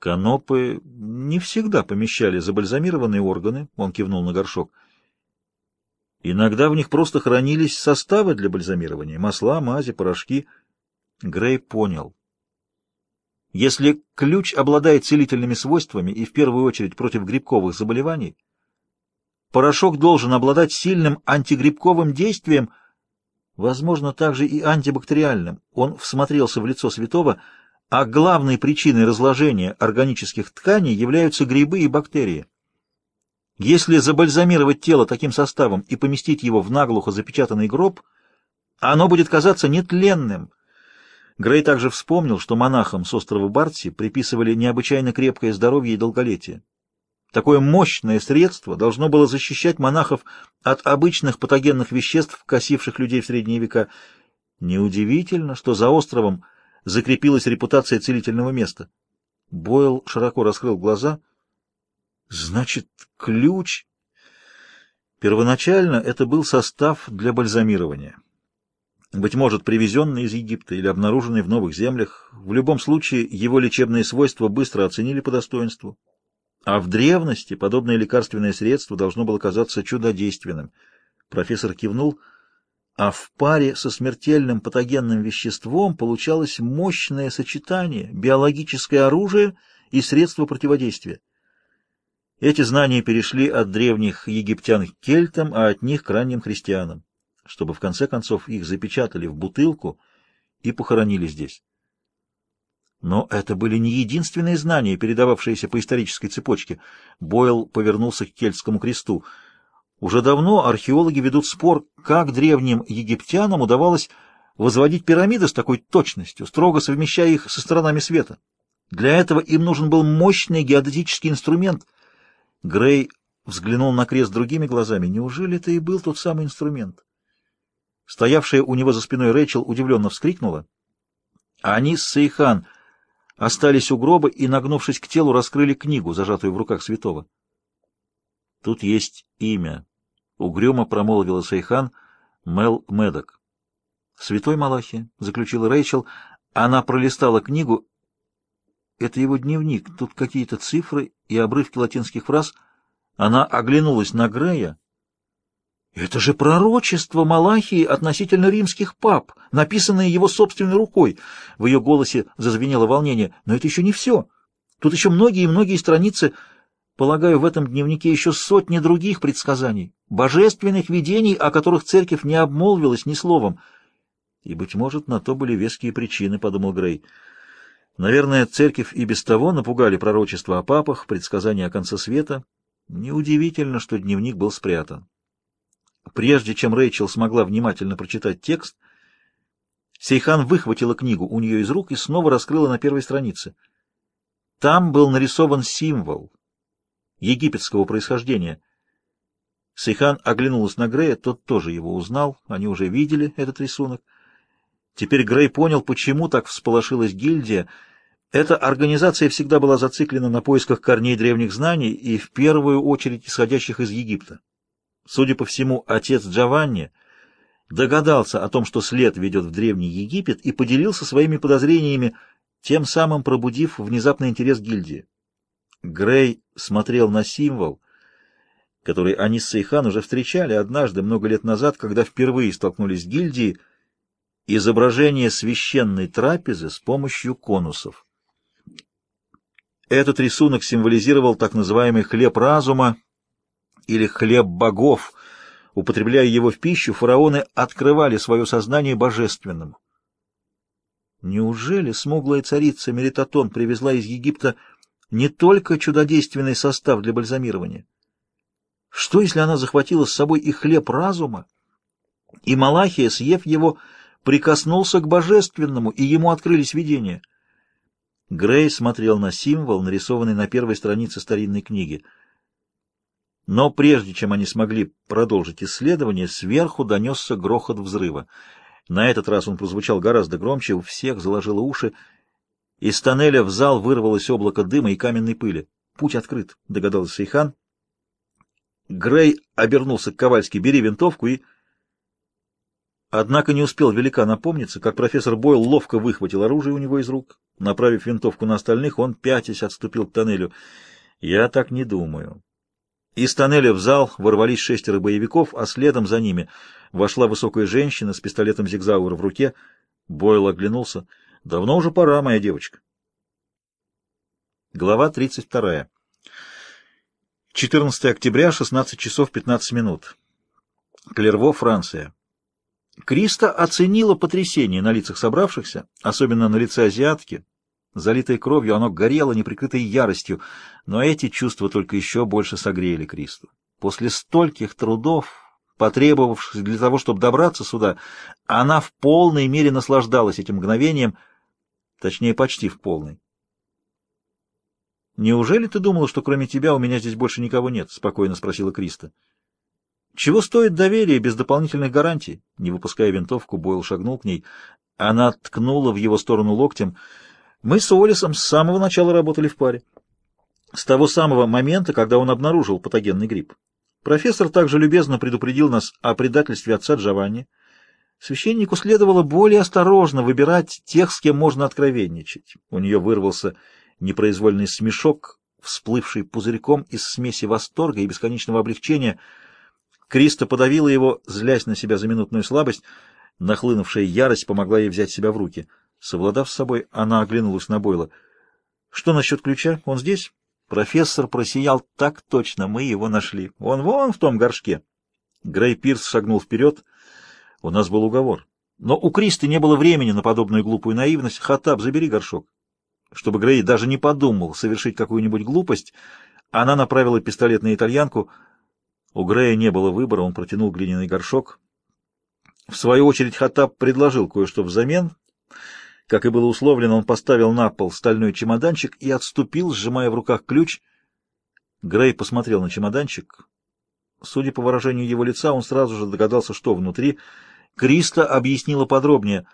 канопы не всегда помещали забальзамированные органы, он кивнул на горшок. Иногда в них просто хранились составы для бальзамирования, масла, мази, порошки. Грей понял. Если ключ обладает целительными свойствами и в первую очередь против грибковых заболеваний, порошок должен обладать сильным антигрибковым действием, возможно, также и антибактериальным. Он всмотрелся в лицо святого, а главной причиной разложения органических тканей являются грибы и бактерии. Если забальзамировать тело таким составом и поместить его в наглухо запечатанный гроб, оно будет казаться нетленным. Грей также вспомнил, что монахам с острова Бартси приписывали необычайно крепкое здоровье и долголетие. Такое мощное средство должно было защищать монахов от обычных патогенных веществ, косивших людей в средние века. Неудивительно, что за островом закрепилась репутация целительного места. Бойл широко раскрыл глаза — Значит, ключ... Первоначально это был состав для бальзамирования. Быть может, привезенный из Египта или обнаруженный в новых землях. В любом случае, его лечебные свойства быстро оценили по достоинству. А в древности подобное лекарственное средство должно было казаться чудодейственным. Профессор кивнул, а в паре со смертельным патогенным веществом получалось мощное сочетание, биологическое оружие и средство противодействия. Эти знания перешли от древних египтян к кельтам, а от них к ранним христианам, чтобы в конце концов их запечатали в бутылку и похоронили здесь. Но это были не единственные знания, передававшиеся по исторической цепочке. Бойл повернулся к кельтскому кресту. Уже давно археологи ведут спор, как древним египтянам удавалось возводить пирамиды с такой точностью, строго совмещая их со сторонами света. Для этого им нужен был мощный геодезический инструмент — Грей взглянул на крест другими глазами. Неужели это и был тот самый инструмент? Стоявшая у него за спиной Рэйчел удивленно вскрикнула. А они с Сейхан остались у гроба и, нагнувшись к телу, раскрыли книгу, зажатую в руках святого. «Тут есть имя», — угрюмо промолвила Сейхан Мел Медок. «Святой Малахи», — заключила Рэйчел. Она пролистала книгу это его дневник. Тут какие-то цифры и обрывки латинских фраз. Она оглянулась на Грея. Это же пророчество Малахии относительно римских пап, написанное его собственной рукой. В ее голосе зазвенело волнение. Но это еще не все. Тут еще многие и многие страницы. Полагаю, в этом дневнике еще сотни других предсказаний, божественных видений, о которых церковь не обмолвилась ни словом. И, быть может, на то были веские причины, — подумал Грей. Наверное, церковь и без того напугали пророчества о папах, предсказания о конце света. Неудивительно, что дневник был спрятан. Прежде чем Рэйчел смогла внимательно прочитать текст, Сейхан выхватила книгу у нее из рук и снова раскрыла на первой странице. Там был нарисован символ египетского происхождения. Сейхан оглянулась на Грея, тот тоже его узнал, они уже видели этот рисунок. Теперь Грей понял, почему так всполошилась гильдия — эта организация всегда была зациклена на поисках корней древних знаний и в первую очередь исходящих из Египта. Судя по всему, отец Джованни догадался о том, что след ведет в Древний Египет, и поделился своими подозрениями, тем самым пробудив внезапный интерес гильдии. Грей смотрел на символ, который они с Сейхан уже встречали однажды, много лет назад, когда впервые столкнулись с гильдией, изображение священной трапезы с помощью конусов. Этот рисунок символизировал так называемый хлеб разума или хлеб богов. Употребляя его в пищу, фараоны открывали свое сознание божественному. Неужели смуглая царица Меритатон привезла из Египта не только чудодейственный состав для бальзамирования? Что, если она захватила с собой и хлеб разума, и Малахия, съев его, прикоснулся к божественному, и ему открылись видения? Грей смотрел на символ, нарисованный на первой странице старинной книги. Но прежде чем они смогли продолжить исследование, сверху донесся грохот взрыва. На этот раз он прозвучал гораздо громче, у всех заложило уши. Из тоннеля в зал вырвалось облако дыма и каменной пыли. «Путь открыт», — догадался Сейхан. Грей обернулся к Ковальски. «Бери винтовку и...» Однако не успел велика напомниться, как профессор Бойл ловко выхватил оружие у него из рук. Направив винтовку на остальных, он, пятясь, отступил к тоннелю. «Я так не думаю». Из тоннеля в зал ворвались шестеро боевиков, а следом за ними вошла высокая женщина с пистолетом Зигзауэра в руке. Бойл оглянулся. «Давно уже пора, моя девочка». Глава 32. 14 октября, 16 часов 15 минут. Клерво, Франция. Криста оценила потрясение на лицах собравшихся, особенно на лице азиатки. Залитое кровью, оно горело неприкрытой яростью, но эти чувства только еще больше согрели Кристу. После стольких трудов, потребовавшихся для того, чтобы добраться сюда, она в полной мере наслаждалась этим мгновением, точнее, почти в полной. «Неужели ты думала, что кроме тебя у меня здесь больше никого нет?» — спокойно спросила Криста. Чего стоит доверие без дополнительных гарантий? Не выпуская винтовку, Бойл шагнул к ней. Она ткнула в его сторону локтем. Мы с Уоллесом с самого начала работали в паре. С того самого момента, когда он обнаружил патогенный грипп. Профессор также любезно предупредил нас о предательстве отца Джованни. Священнику следовало более осторожно выбирать тех, с кем можно откровенничать. У нее вырвался непроизвольный смешок, всплывший пузырьком из смеси восторга и бесконечного облегчения — Криста подавила его, злясь на себя за минутную слабость. Нахлынувшая ярость помогла ей взять себя в руки. Совладав с собой, она оглянулась на Бойла. — Что насчет ключа? Он здесь? Профессор просиял так точно. Мы его нашли. Он вон в том горшке. Грей Пирс шагнул вперед. У нас был уговор. Но у Кристы не было времени на подобную глупую наивность. Хатаб, забери горшок. Чтобы Грей даже не подумал совершить какую-нибудь глупость, она направила пистолет на итальянку — у Грея не было выбора, он протянул глиняный горшок. В свою очередь Хаттаб предложил кое-что взамен. Как и было условлено, он поставил на пол стальной чемоданчик и отступил, сжимая в руках ключ. Грей посмотрел на чемоданчик. Судя по выражению его лица, он сразу же догадался, что внутри. Криста объяснила подробнее.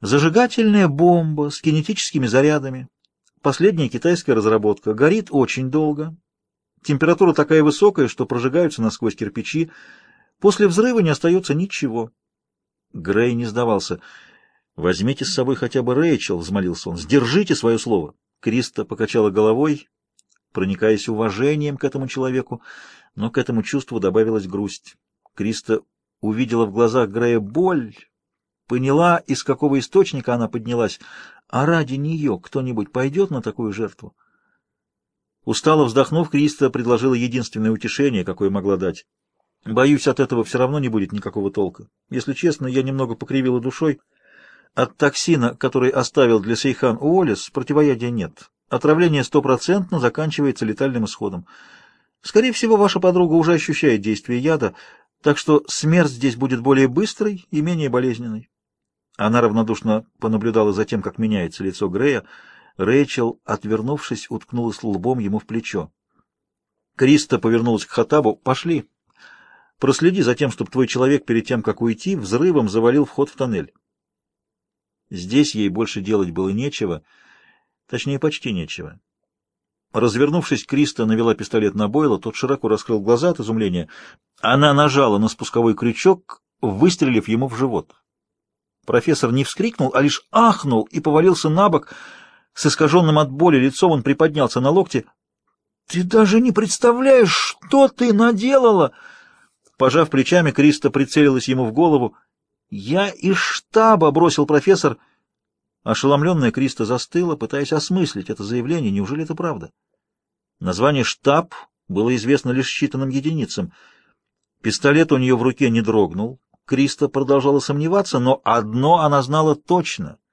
Зажигательная бомба с кинетическими зарядами. Последняя китайская разработка. Горит очень долго. Температура такая высокая, что прожигаются насквозь кирпичи. После взрыва не остается ничего. Грей не сдавался. «Возьмите с собой хотя бы Рэйчел», — взмолился он. «Сдержите свое слово». Криста покачала головой, проникаясь уважением к этому человеку, но к этому чувству добавилась грусть. Криста увидела в глазах Грея боль, поняла, из какого источника она поднялась, а ради нее кто-нибудь пойдет на такую жертву? Устало вздохнув, Криста предложила единственное утешение, какое могла дать. Боюсь, от этого все равно не будет никакого толка. Если честно, я немного покривила душой. От токсина, который оставил для Сейхан Уоллес, противоядия нет. Отравление стопроцентно заканчивается летальным исходом. Скорее всего, ваша подруга уже ощущает действие яда, так что смерть здесь будет более быстрой и менее болезненной. Она равнодушно понаблюдала за тем, как меняется лицо Грея, Рэйчел, отвернувшись, уткнулась лбом ему в плечо. Криста повернулась к Хатабу. «Пошли. Проследи за тем, чтобы твой человек перед тем, как уйти, взрывом завалил вход в тоннель». Здесь ей больше делать было нечего, точнее, почти нечего. Развернувшись, Криста навела пистолет на Бойла, тот широко раскрыл глаза от изумления. Она нажала на спусковой крючок, выстрелив ему в живот. Профессор не вскрикнул, а лишь ахнул и повалился на бок, с искаженным от боли лицом он приподнялся на локте. «Ты даже не представляешь, что ты наделала!» Пожав плечами, Криста прицелилась ему в голову. «Я из штаба!» — бросил профессор. Ошеломленная Криста застыла, пытаясь осмыслить это заявление. Неужели это правда? Название «штаб» было известно лишь считанным единицам. Пистолет у нее в руке не дрогнул. Криста продолжала сомневаться, но одно она знала точно —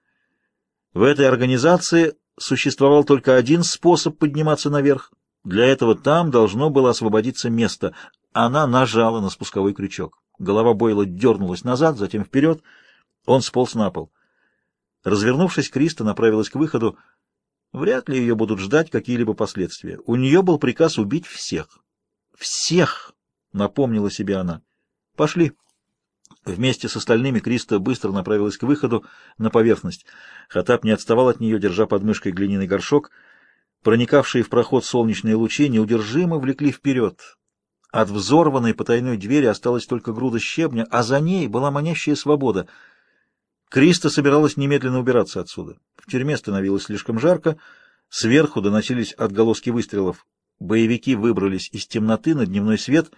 в этой организации существовал только один способ подниматься наверх. Для этого там должно было освободиться место. Она нажала на спусковой крючок. Голова Бойла дернулась назад, затем вперед. Он сполз на пол. Развернувшись, Криста направилась к выходу. Вряд ли ее будут ждать какие-либо последствия. У нее был приказ убить всех. «Всех!» — напомнила себе она. «Пошли». Вместе с остальными Криста быстро направилась к выходу на поверхность. Хатап не отставал от нее, держа под мышкой глиняный горшок. Проникавшие в проход солнечные лучи неудержимо влекли вперед. От взорванной потайной двери осталась только груда щебня, а за ней была манящая свобода. Криста собиралась немедленно убираться отсюда. В тюрьме становилось слишком жарко, сверху доносились отголоски выстрелов. Боевики выбрались из темноты на дневной свет.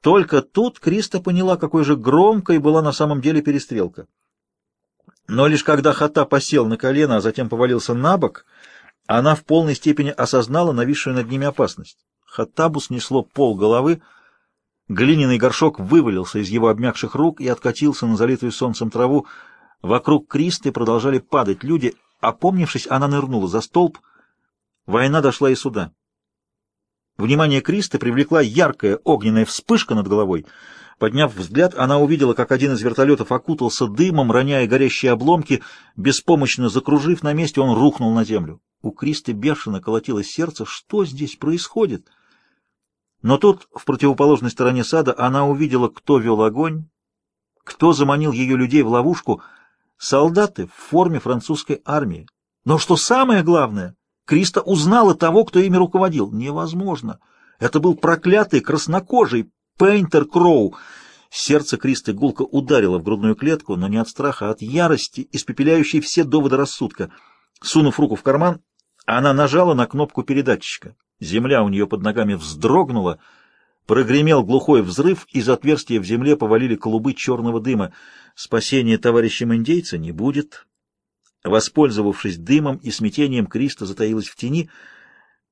Только тут Криста поняла, какой же громкой была на самом деле перестрелка. Но лишь когда Хата посел на колено, а затем повалился на бок, она в полной степени осознала нависшую над ними опасность. Хаттабу снесло пол головы, глиняный горшок вывалился из его обмякших рук и откатился на залитую солнцем траву. Вокруг Кристы продолжали падать люди. Опомнившись, она нырнула за столб. Война дошла и сюда. Внимание Кристы привлекла яркая огненная вспышка над головой — Подняв взгляд, она увидела, как один из вертолетов окутался дымом, роняя горящие обломки. Беспомощно закружив на месте, он рухнул на землю. У Кристы бешено колотилось сердце. Что здесь происходит? Но тут, в противоположной стороне сада, она увидела, кто вел огонь, кто заманил ее людей в ловушку. Солдаты в форме французской армии. Но что самое главное, Криста узнала того, кто ими руководил. Невозможно. Это был проклятый краснокожий Пейнтер Кроу. Сердце Кристы гулко ударило в грудную клетку, но не от страха, а от ярости, испепеляющей все доводы рассудка. Сунув руку в карман, она нажала на кнопку передатчика. Земля у нее под ногами вздрогнула, прогремел глухой взрыв, из отверстия в земле повалили клубы черного дыма. Спасения товарищам индейца не будет. Воспользовавшись дымом и смятением, Криста затаилась в тени.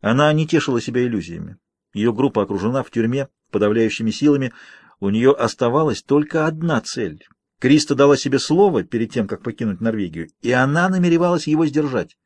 Она не тешила себя иллюзиями. Ее группа окружена в тюрьме подавляющими силами. У нее оставалась только одна цель. Криста дала себе слово перед тем, как покинуть Норвегию, и она намеревалась его сдержать.